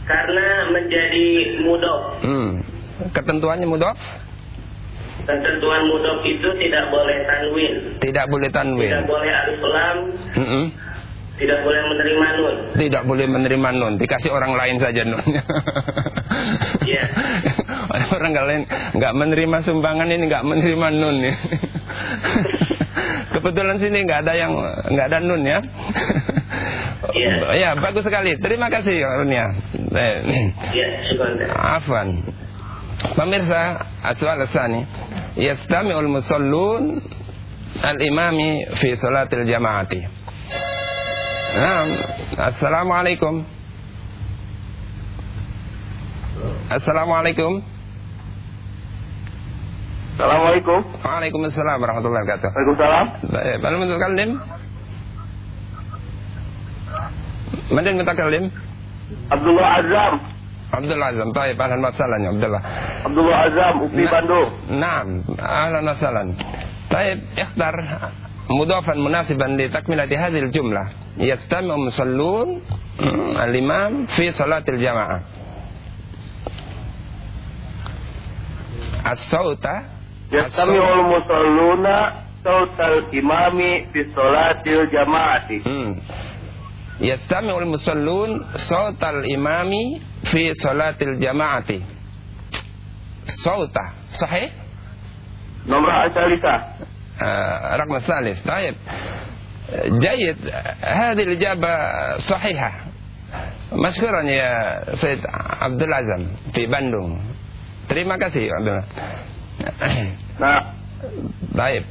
Karena menjadi mudok. Hmm. Ketentuannya mudhaf? Ketentuan mudok itu tidak boleh tanwin. Tidak boleh tanwin. Tidak boleh alif lam. Mm-mm. Tidak boleh menerima nun. Tidak boleh menerima nun, dikasih orang lain saja nunnya. Iya. orang lain nggak menerima sumbangan ini nggak menerima nun ya. Kebetulan sini nggak ada yang nggak ada nun ya. Iya. Ya bagus sekali. Terima kasih Runia. Ya, syukur. Afwan. Pemirsa aswal asani yastami'ul musallun al-imami fi salatil jama'ati. Assalamualaikum. Assalamualaikum. Assalamualaikum. Waalaikumsalam warahmatullahi wabarakatuh. Waalaikumsalam. Baik, mana mutakallim? Mana mutakallim? Abdullah Azam. Abdullah Azam. Baik, ahlan masalan ya Abdullah. Abdullah Azam, UPI Bandung. Naam, ahlan masalan. Baik, ikhtar mudhafan munasiban li takmilati hadhil jumlah. Yastami'u musallun hmm, al-imam fi salatil jamaah as-sauta? Yastami'u musalluna sautal imami fi salatil jamaati. Hmm. yastami'u musallun sautal imami fi salatil jamaati. Sauta. Sahih? Nomor asalika. آه، رقم الثالث طيب جيد هذه الإجابة صحيحة مشكورا يا سيد عبد العزم في بندung terima kasih Abdullah Nah, baik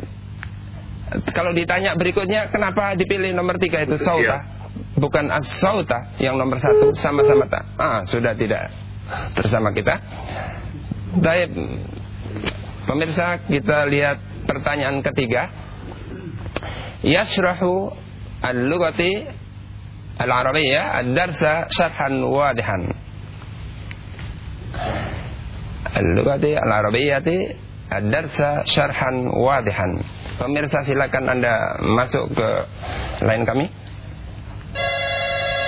kalau ditanya berikutnya kenapa dipilih nomor tiga itu sauta bukan as-sauta yang nomor satu sama-sama tak. Ah, sudah tidak bersama kita. Baik, pemirsa kita lihat pertanyaan ketiga. Yashrahu al-lughati al-arabiyyah ad-darsa syarhan wadihan. Al-lughati al-arabiyyati ad-darsa syarhan wadihan. Pemirsa silakan Anda masuk ke line kami.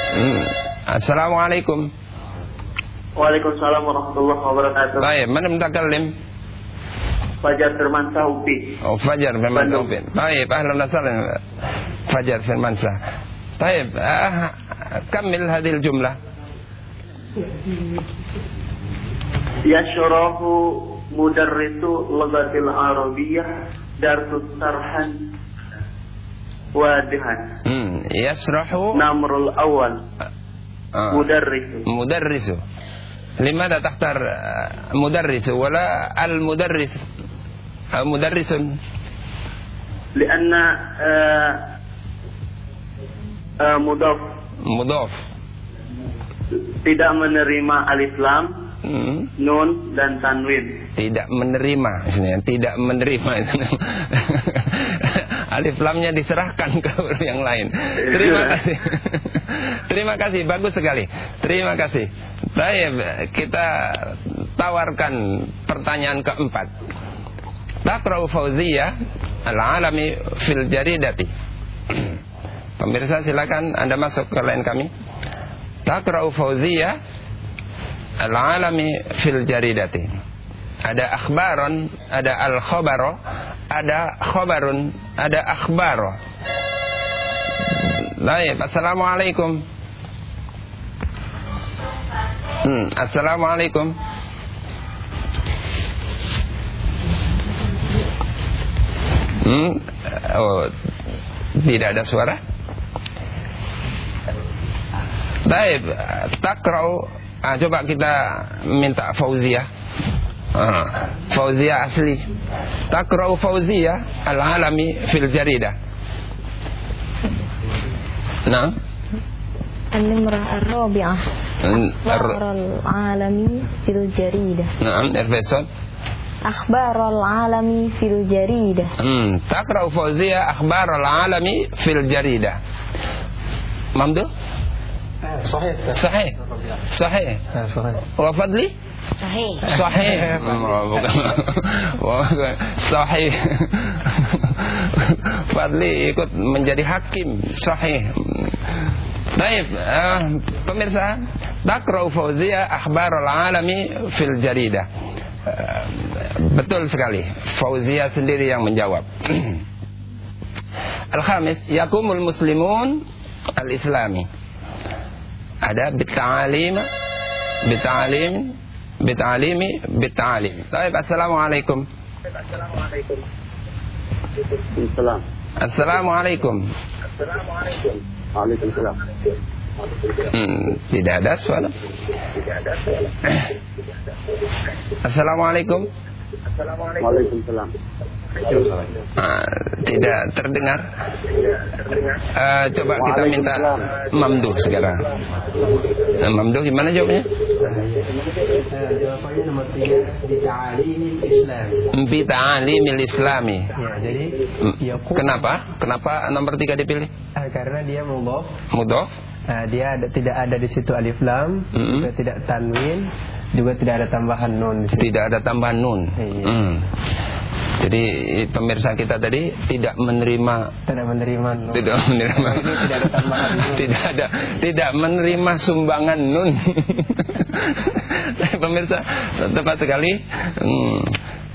Hmm. Assalamualaikum. Waalaikumsalam warahmatullahi wabarakatuh. Baik, mana mutakallim? Fajar Firman Saufi. Oh, Fajar Firman Bandung. Taufik. Baik, ahlan wa sahlan. Fajar Firman Sah. Baik, ah, kamil hadil jumlah. Yashrahu mudarrisu lughatil arabiyyah darsus sarhan wadihan. Hmm, yasrahu Namrul awal ah, mudarrisu. mudarrisu. لماذا تختار آه، مدرس ولا المدرس أو مدرس لأن آه، آه، مضاف مضاف tidak menerima alif lam, Hmm, nun dan tanwin. tidak menerima maksudnya tidak menerima itu alif lamnya diserahkan ke yang lain terima kasih terima kasih bagus sekali terima kasih baik kita tawarkan pertanyaan keempat Takrau Fauziyah Al-Alami fil Jaridati Pemirsa silakan Anda masuk ke line kami Takrau Fauziyah Al-alami fil jaridati. Ada akhbaron, ada al-khabaro, ada khabarun, ada akhbaro. Baik, Assalamualaikum. Hmm, Assalamualaikum. Hmm, oh, tidak ada suara. Baik, takrau Ah, coba kita minta Fauzia. Ah, Fauzia asli. Takrau Fauzia al-alami fil jaridah. Nah, النمرة الرابعة Hmm, أخبار ar- العالم في الجريدة nah, Erbesot. أخبار العالم في الجريدة Hmm, takrau Fauzia akhbar al-alami fil jaridah. Mamdu? صحيح Sahih. Sahih. صحيح Wa fadli? Sahih. Sahih. Oh, bukan. Bukan. Sahih. Fadli ikut menjadi hakim. Sahih. Baik, eh, pemirsa, takrau Fauzia akhbar alami fil jaridah. Eh, betul sekali. Fauzia sendiri yang menjawab. Al-khamis, yakumul muslimun al-islami. Ada bita'alim, bita'alim, bita'alimi, bita'alim. Baik, Assalamualaikum. Salam. Assalamualaikum. Waalaikumsalam. Hmm, tidak ada suara. Assalamualaikum. Waalaikumsalam. Ah, tidak terdengar. Ah, coba kita minta Mamdu sekarang. Nah, Mamdu gimana jawabnya? jawabannya nomor tiga Islam Bi ta'alimil islami. ya jadi Hmm, Kenapa? Kenapa nomor tiga dipilih? Ah, karena dia mudhaf Mudof? Nah, dia ada, tidak ada di situ alif lam, Mm-mm. juga tidak tanwin, juga tidak ada tambahan nun. Tidak ada tambahan nun. Iya. Hmm. Jadi pemirsa kita tadi tidak menerima Tidak menerima nun. tidak menerima Ini tidak ada tambahan nun. tidak ada tidak menerima sumbangan nun pemirsa tepat sekali hmm.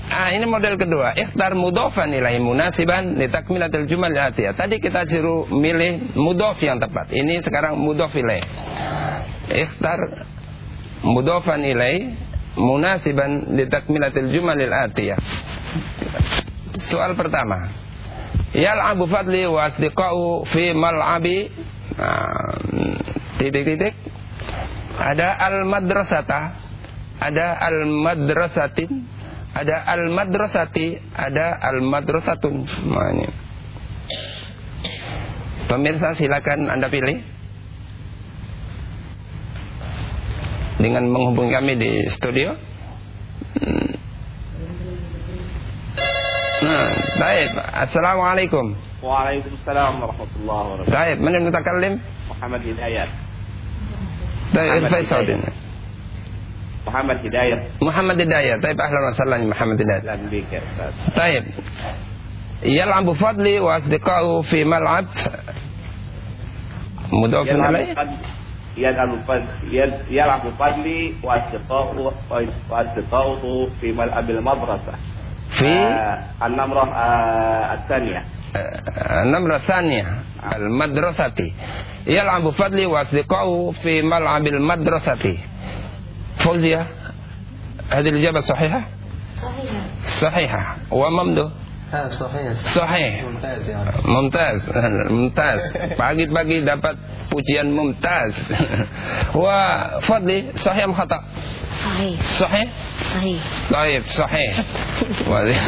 Ah ini model kedua ikhtar mudofan ilahi munasiban li takmilatil jumal atiyah. Tadi kita suruh milih mudof yang tepat. Ini sekarang mudof ilaih. Ikhtar mudofan ilaih munasiban li takmilatil jumal atiyah. Soal pertama. Yal'abu Fadli wa asdiqa'u fi mal'abi nah, titik-titik ada al-madrasata ada al-madrasatin ada al-madrasati, ada al-madrasatun Semuanya. Pemirsa silakan Anda pilih. Dengan menghubungi kami di studio. Hmm. Nah, baik. Assalamualaikum. Waalaikumsalam warahmatullahi wabarakatuh. Baik, mana yang Muhammad bin Ayat. Baik, Faisal bin. صوتنا. Muhammad Hidayat. محمد هداية طيب أهلا وسهلا يا محمد هداية Dan bik ya Ustaz. طيب يلعب فضلي وأصدقائه في ملعب مضاف يلعب إليه فضل- يلعب فضل- يل- يلعب فضلي وأصدقائه وأصدقائه في ملعب المدرسة. في آه، النمرة آه، الثانية. آه، النمرة الثانية المدرسة يلعب فضلي وأصدقائه في ملعب المدرسة فوزيا هذه الإجابة صحيحة؟ صحيح صحيحة وممدو Ah, sahih. صحيح Mumtaz ya. Mumtaz, mumtaz. Pagi-pagi dapat pujian mumtaz. Wa fadli sahih am khata? Sahih. Sahih? Sahih. Baik, sahih. Wali-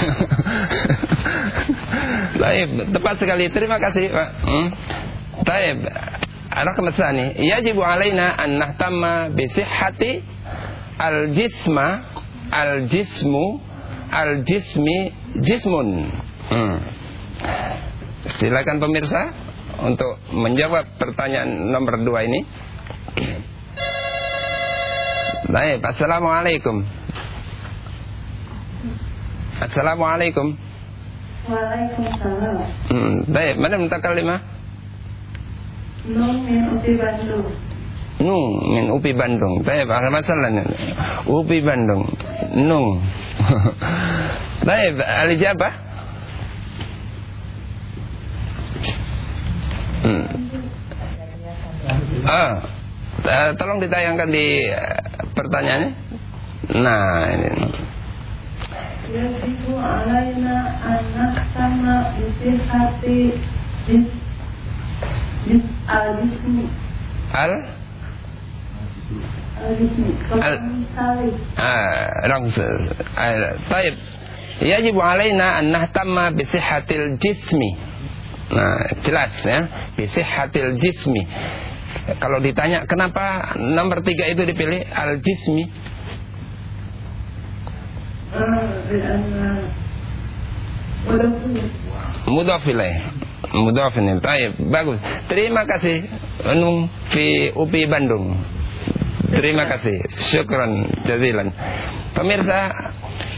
Baik, tepat sekali. Terima kasih, Pak. Hmm. Baik. Raqam الثاني يجب علينا أن نهتم بصحة الجسم الجسم الجسم جسم Hmm. Silakan pemirsa untuk menjawab pertanyaan nomor dua ini. Baik, Assalamualaikum. Assalamualaikum. Waalaikumsalam. Hmm, baik, mana mutakallimah? Nun min Upi Bandung. Nung min UPI Bandung. Baik, ahlan masalah. UPI Bandung. Nung. baik, al-ijabah. Hmm. Ah, tolong ditayangkan di eh, pertanyaannya. Nah, ini. Yajibu alaina an nahtama bisihati al? Al al al ah langsung al taib. Yajib alaina an nahtamma bi sihhatil jismi. Nah jelas ya. Bisih hatil jismi. Kalau ditanya kenapa nomor tiga itu dipilih al jismi mudafilai Walaupun Mudhaf ilaih. Mudhaf ini. Baik, bagus. Terima kasih Nung fi UPI Bandung. Terima kasih. Syukran jazilan. Pemirsa,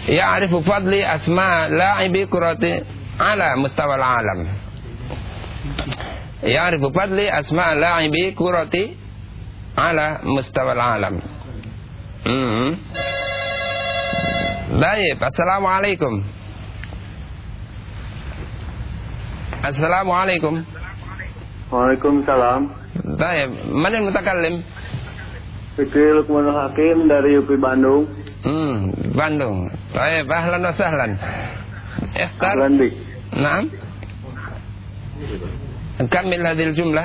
ya'rifu fadli asma la'ibi kurati ala mustawa alam. Ya'rifu fadli asma la'ibi kurati ala mustawa alam. Hmm. Baik, Assalamualaikum. Assalamualaikum. Waalaikumsalam. Baik, mana yang mutakallim? Fikri Lukmanul Hakim dari UPI Bandung. Hmm, Bandung. Baik, ahlan wa sahlan. Ikhtar. Ahlan bik. Naam. كمل هذه الجملة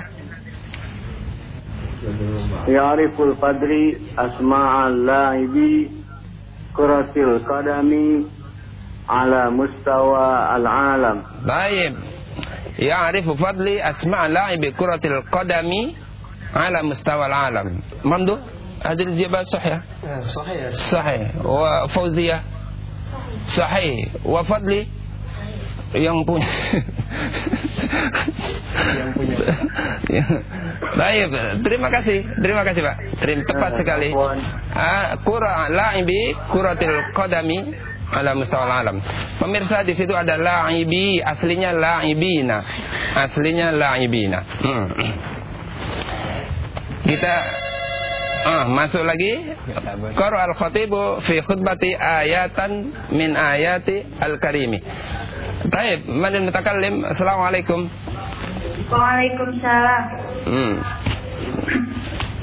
يعرف القدري أسماء اللاعبي كرة القدم على مستوى العالم طيب يعرف فضلي أسماء لاعب كرة القدم على مستوى العالم منذ هذه الإجابة صحيحة Sahih. صحيح وفوزية صحيح وفضلي yang punya Yang punya. Baik, terima kasih. Terima kasih, Pak. Terima tepat sekali. Ah, Qura la'ibi kuratil qadami ala mustawal alam. Pemirsa di situ ada la'ibi, aslinya la'ibina. Aslinya la'ibina. Hmm. Kita ah, masuk lagi. Qara al-khatibu fi khutbati ayatan min ayati al-karimi. Baik, man mutakallim? Assalamualaikum. Waalaikumsalam. Hmm.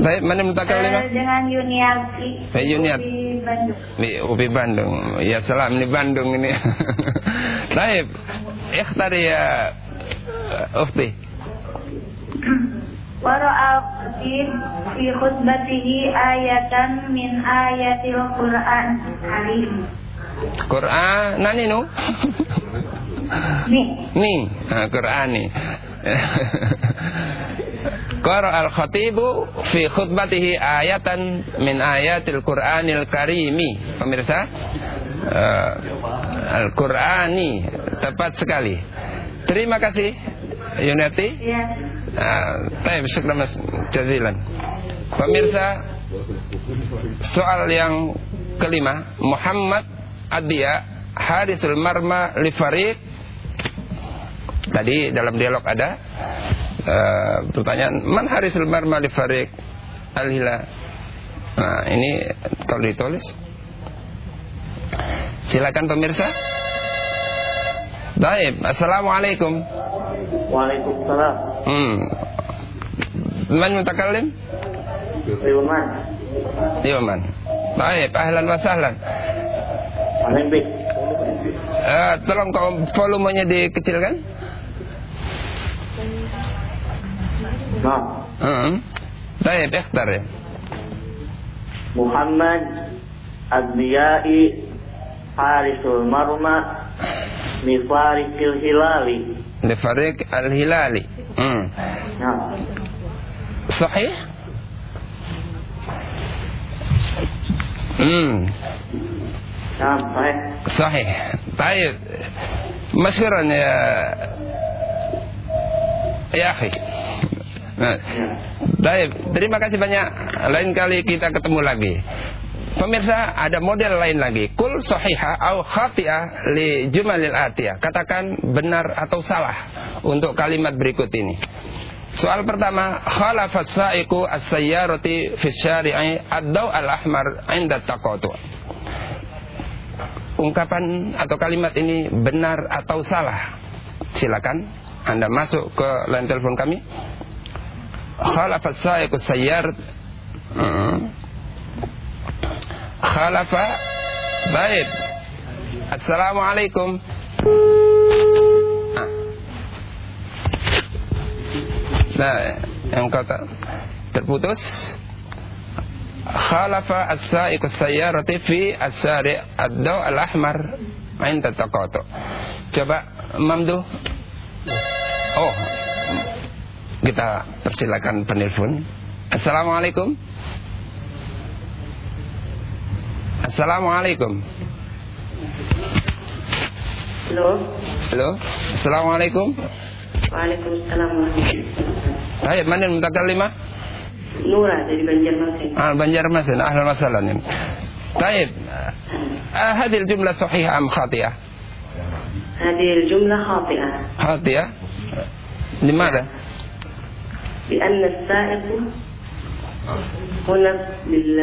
Baik, mana mutakallim? Eh, dengan Yuniati. Eh, Yuniat. Di Bandung. Di UPI Bandung. Ya salam di Bandung ini. Baik. Ikhtar ya uh, Ufti. Wara'a Khatib fi khutbatihi ayatan min ayatil Qur'an Karim. Quran nani nu? Ni. Ni, nah, Qur'ani. Qara al-khatibu fi khutbatihi ayatan min ayatil Qur'anil Karimi. Pemirsa, uh, Al-Qur'ani tepat sekali. Terima kasih Yunati. Ya. Uh, Taib, syukran mas jazilan. Pemirsa, soal yang kelima, Muhammad Adia Harisul Marma Lifarik Tadi dalam dialog ada uh, pertanyaan Man Harisul Marma Lifarik Al-Hila Nah ini kalau ditulis Silakan pemirsa Baik, Assalamualaikum Waalaikumsalam. hmm. Man mutakalim? Iman. Iman Baik, ahlan wa sahlan Eh, Tolong kau volumenya dikecilkan Nah, Hmm. Baik, ikhtar ya. Muhammad Adliyai Harisul Marma Mifarikil Hilali. Lifarik al-Hilali. Hmm. Nah, Sahih? Hmm. Nah, baik. Sahih. Baik. Masyuran ya Ya akhi. Nah, baik, terima kasih banyak. Lain kali kita ketemu lagi. Pemirsa, ada model lain lagi. Kul sahiha au khati'ah li jumalil atiyah. Katakan benar atau salah untuk kalimat berikut ini. Soal pertama, khalafat sa'iqu as-sayyarati fi syari'i ad-daw al-ahmar 'inda taqatu. Ungkapan atau kalimat ini benar atau salah? Silakan Anda masuk ke line telepon kami. Khalafat sa'iqu as-sayyar Hmm. Khalafa Baik Assalamualaikum Ah. Nah Yang kata Terputus Khalafa as-sa'iq as-sayyarati fi as-sari' ad-daw al-ahmar. Inda taqatu Coba Mamdu. Oh. Kita persilakan penelpon. Assalamualaikum. Assalamualaikum. Halo. Halo Assalamualaikum. Waalaikumsalam warahmatullahi Baik, mana yang mutakallimah? Nura dari Banjarmasin. Ah, Banjarmasin, ahlan wa sahlan. طيب آه هذه الجملة صحيحة أم خاطئة؟ هذه الجملة خاطئة خاطئة لماذا؟ لأن السائق هنا بال.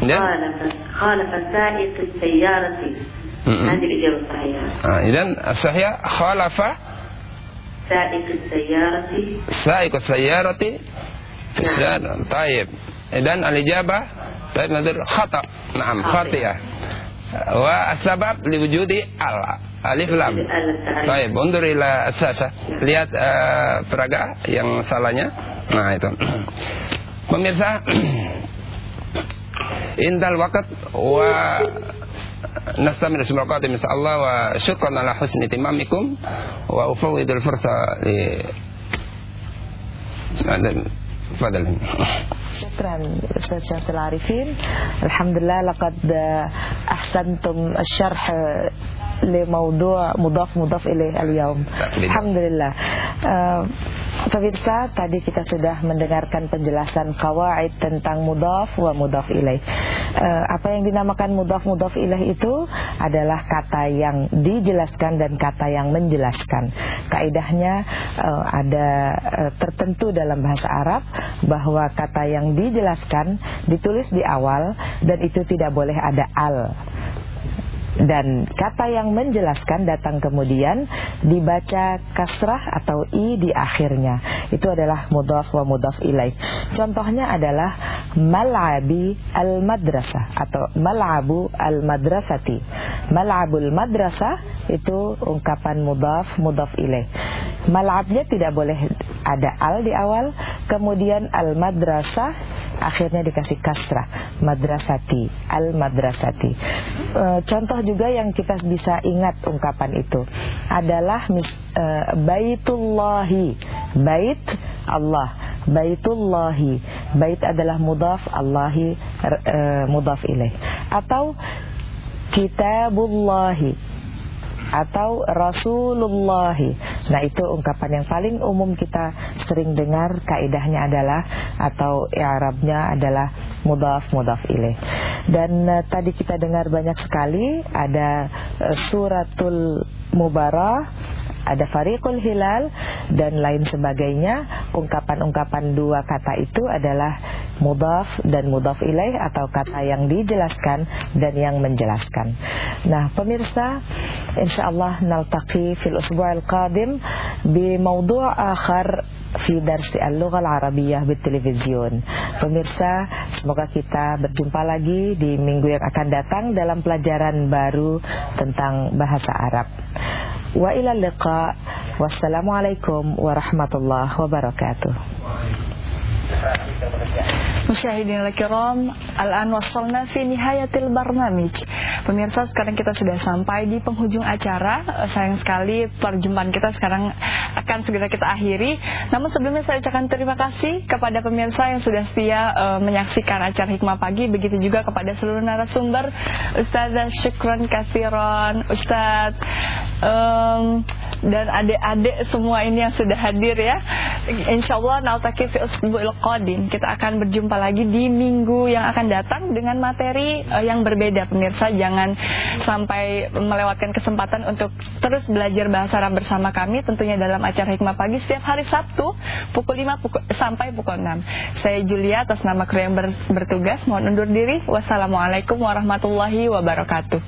خالف خالف سائق السيارة. هذه الإجابة الصحيحة آه إذا الصحيح خالف سائق السيارة سائق السيارة في الشارع طيب إذا الإجابة طيب نقول خطأ نعم خاطئة والسبب لوجود ال alif lam. Baik, undur ila asasa. Lihat eh, peraga yang salahnya. Nah, itu. Pemirsa, intal waqt wa نستمر اسم القادم إن شاء الله وشكرا على حسن اهتمامكم وأفوض الفرصة ل تفضل شكرا أستاذ شمس العارفين. الحمد لله لقد أحسنتم الشرح لموضوع مضاف مضاف إليه اليوم الحمد لله uh, Pemirsa, tadi kita sudah mendengarkan penjelasan kawaid tentang mudaf wa mudaf ilaih. Uh, apa yang dinamakan mudaf mudaf ilaih itu adalah kata yang dijelaskan dan kata yang menjelaskan. Kaidahnya uh, ada uh, tertentu dalam bahasa Arab bahwa kata yang dijelaskan ditulis di awal dan itu tidak boleh ada al dan kata yang menjelaskan datang kemudian dibaca kasrah atau i di akhirnya. Itu adalah mudhaf wa mudhaf ilaih. Contohnya adalah mal'abi al madrasah atau mal'abu al madrasati mal'abul madrasah itu ungkapan mudhaf mudhaf ilaih. Mal'abnya tidak boleh ada al di awal kemudian al madrasah akhirnya dikasih kasrah madrasati al madrasati e, contoh juga yang kita bisa ingat ungkapan itu adalah mis, e, baitullahi bait Allah. Baitullahi bait adalah mudaf Allahi e, mudaf ilaih. Atau kitabullahi atau Rasulullah. Nah itu ungkapan yang paling umum kita sering dengar kaidahnya adalah atau i'rabnya adalah mudaf mudaf ilaih. Dan uh, tadi kita dengar banyak sekali ada uh, suratul Mubarah ada fariqul hilal dan lain sebagainya ungkapan-ungkapan dua kata itu adalah mudaf dan mudaf ilaih atau kata yang dijelaskan dan yang menjelaskan nah pemirsa insyaallah naltaqi fil usbu' al-qadim bi mawdu' akhar fi darsi al-lugha al-arabiyyah di television. Pemirsa, semoga kita berjumpa lagi di minggu yang akan datang dalam pelajaran baru tentang bahasa Arab. Wa ila liqa. Wassalamualaikum warahmatullahi wabarakatuh. Musyahidin al-kiram Al-an wasalna fi nihayatil barnamij. Pemirsa sekarang kita sudah sampai di penghujung acara. Sayang sekali perjumpaan kita sekarang akan segera kita akhiri. Namun sebelumnya saya ucapkan terima kasih kepada pemirsa yang sudah setia uh, menyaksikan acara Hikmah Pagi. Begitu juga kepada seluruh narasumber Ustazah Syukron Kasiron Ustaz um, Dan adik-adik semua ini yang sudah hadir ya. Usbu'il qadim. Kita akan berjumpa lagi di minggu yang akan datang dengan materi uh, yang berbeda pemirsa. Jangan sampai melewatkan kesempatan untuk terus belajar bahasa Arab bersama kami tentunya dalam acara Hikmah Pagi setiap hari Sabtu pukul 5 pukul, sampai pukul 6. Saya Julia atas nama kru yang ber, bertugas mohon undur diri. Wassalamualaikum warahmatullahi wabarakatuh.